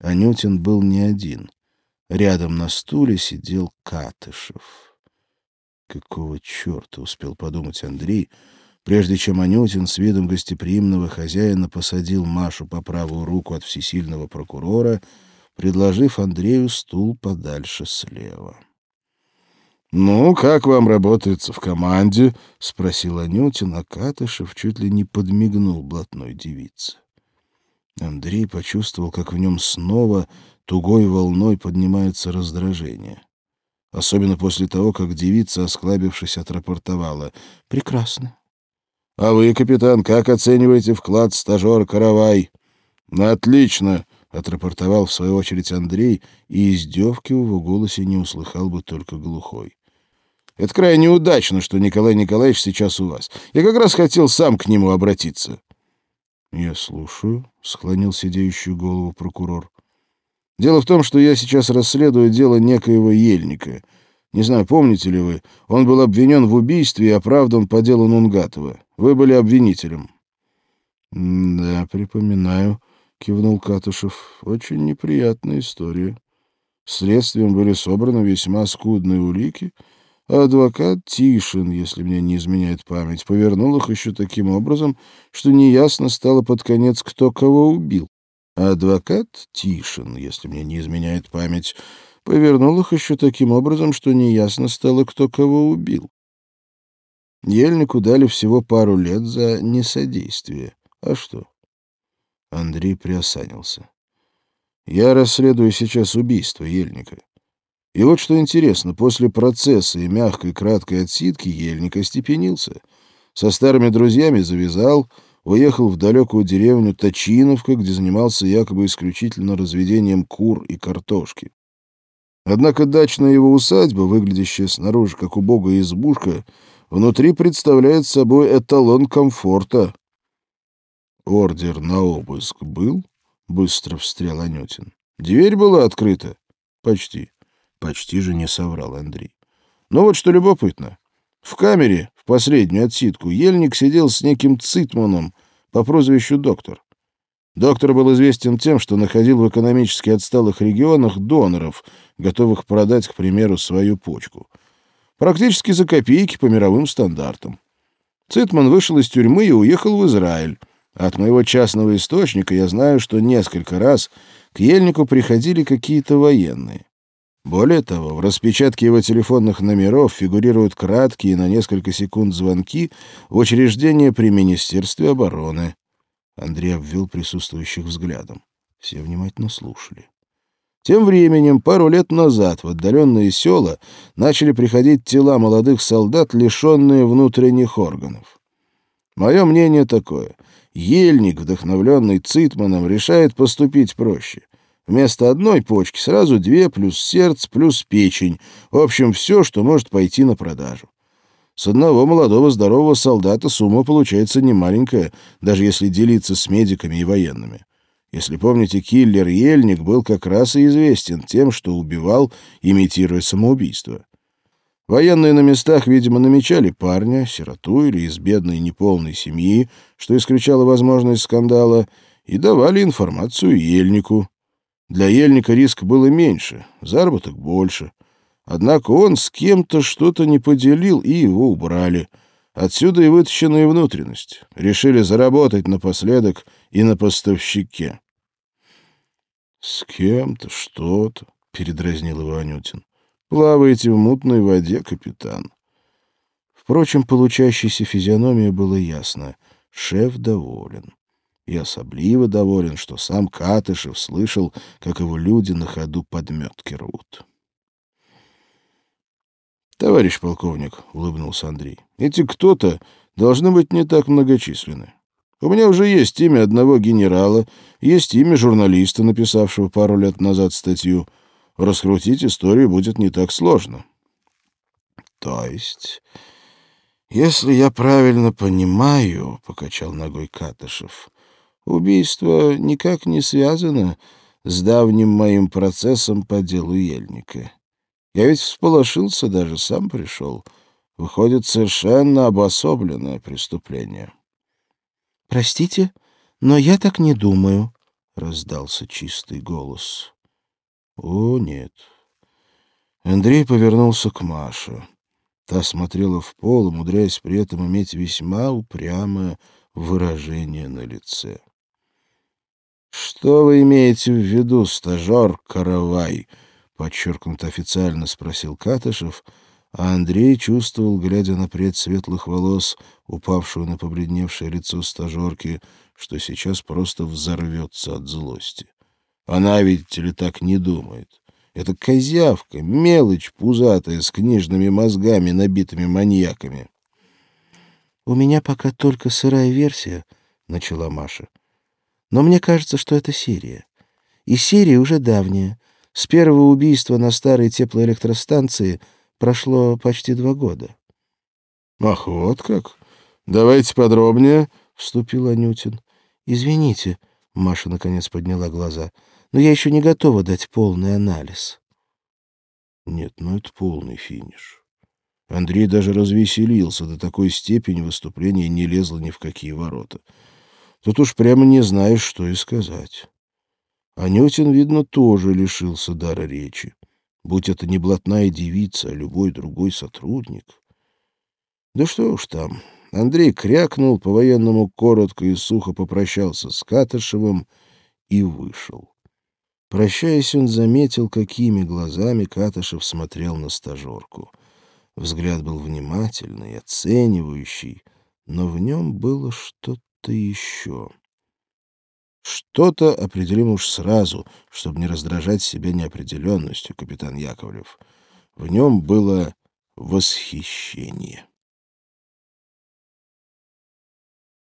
Анютин был не один. Рядом на стуле сидел Катышев. «Какого черта?» — успел подумать Андрей, прежде чем Анютин с видом гостеприимного хозяина посадил Машу по правую руку от всесильного прокурора, предложив Андрею стул подальше слева. «Ну, как вам работается в команде?» — спросил Анютин, а Катышев чуть ли не подмигнул блатной девице. Андрей почувствовал, как в нем снова тугой волной поднимается раздражение. Особенно после того, как девица, осклабившись, отрапортовала. «Прекрасно». «А вы, капитан, как оцениваете вклад стажера Каравай?» «Отлично», — отрапортовал в свою очередь Андрей, и издевки в его голосе не услыхал бы только глухой. «Это крайне удачно, что Николай Николаевич сейчас у вас. Я как раз хотел сам к нему обратиться». «Я слушаю», — склонил сидеющую голову прокурор. «Дело в том, что я сейчас расследую дело некоего Ельника. Не знаю, помните ли вы, он был обвинен в убийстве и оправдан по делу Нунгатова. Вы были обвинителем». «Да, припоминаю», — кивнул Катышев. «Очень неприятная история. Следствием были собраны весьма скудные улики» адвокат Тишин, если мне не изменяет память, повернул их еще таким образом, что неясно стало под конец, кто кого убил. Адвокат Тишин, если мне не изменяет память, повернул их еще таким образом, что неясно стало, кто кого убил. Ельнику дали всего пару лет за несодействие. А что? Андрей приосанился. Я расследую сейчас убийство Ельника. И вот что интересно, после процесса и мягкой краткой отсидки Ельник остепенился. Со старыми друзьями завязал, уехал в далекую деревню Точиновка, где занимался якобы исключительно разведением кур и картошки. Однако дачная его усадьба, выглядящая снаружи как убогая избушка, внутри представляет собой эталон комфорта. «Ордер на обыск был?» — быстро встрял Анютин. «Дверь была открыта?» «Почти». Почти же не соврал Андрей. Но «Ну вот что любопытно. В камере, в последнюю отсидку, Ельник сидел с неким Цитманом по прозвищу Доктор. Доктор был известен тем, что находил в экономически отсталых регионах доноров, готовых продать, к примеру, свою почку. Практически за копейки по мировым стандартам. Цитман вышел из тюрьмы и уехал в Израиль. От моего частного источника я знаю, что несколько раз к Ельнику приходили какие-то военные. Более того, в распечатке его телефонных номеров фигурируют краткие на несколько секунд звонки в учреждение при Министерстве обороны. Андрей обвел присутствующих взглядом. Все внимательно слушали. Тем временем, пару лет назад в отдаленные села начали приходить тела молодых солдат, лишенные внутренних органов. Мое мнение такое. Ельник, вдохновленный Цитманом, решает поступить проще. Вместо одной почки сразу две, плюс сердце, плюс печень. В общем, все, что может пойти на продажу. С одного молодого здорового солдата сумма получается немаленькая, даже если делиться с медиками и военными. Если помните, киллер Ельник был как раз и известен тем, что убивал, имитируя самоубийство. Военные на местах, видимо, намечали парня, сироту или из бедной неполной семьи, что исключало возможность скандала, и давали информацию Ельнику. Для ельника риск было меньше, заработок больше. Однако он с кем-то что-то не поделил, и его убрали. Отсюда и вытащенная внутренность. Решили заработать напоследок и на поставщике. — С кем-то что-то, — передразнил его Анютин. — Плаваете в мутной воде, капитан. Впрочем, получающейся физиономия было ясно. Шеф доволен и особливо доволен, что сам Катышев слышал, как его люди на ходу подметки рвут. «Товарищ полковник», — улыбнулся Андрей, — «эти кто-то должны быть не так многочисленны. У меня уже есть имя одного генерала, есть имя журналиста, написавшего пару лет назад статью. Раскрутить историю будет не так сложно». «То есть...» «Если я правильно понимаю, — покачал ногой Катышев, Убийство никак не связано с давним моим процессом по делу Ельника. Я ведь всполошился, даже сам пришел. Выходит, совершенно обособленное преступление. — Простите, но я так не думаю, — раздался чистый голос. О, нет. Андрей повернулся к Маше. Та смотрела в пол, умудряясь при этом иметь весьма упрямое выражение на лице. «Что вы имеете в виду, стажер Каравай?» — подчеркнуто официально спросил Катышев, а Андрей чувствовал, глядя на прядь светлых волос, упавшую на побледневшее лицо стажерки, что сейчас просто взорвется от злости. Она, видите ли, так не думает. Это козявка, мелочь пузатая, с книжными мозгами, набитыми маньяками. «У меня пока только сырая версия», — начала Маша. «Но мне кажется, что это серия. И серия уже давняя. С первого убийства на старой теплоэлектростанции прошло почти два года». «Ах, вот как? Давайте подробнее», — вступил Анютин. «Извините», — Маша наконец подняла глаза, — «но я еще не готова дать полный анализ». Нет, ну это полный финиш. Андрей даже развеселился до такой степени, выступление не лезло ни в какие ворота. Тут уж прямо не знаешь, что и сказать. Анютин, видно, тоже лишился дара речи. Будь это не блатная девица, а любой другой сотрудник. Да что уж там. Андрей крякнул, по-военному коротко и сухо попрощался с Катышевым и вышел. Прощаясь, он заметил, какими глазами Катышев смотрел на стажерку — Взгляд был внимательный, оценивающий, но в нем было что-то еще. Что-то определим уж сразу, чтобы не раздражать себя неопределенностью, капитан Яковлев. В нем было восхищение.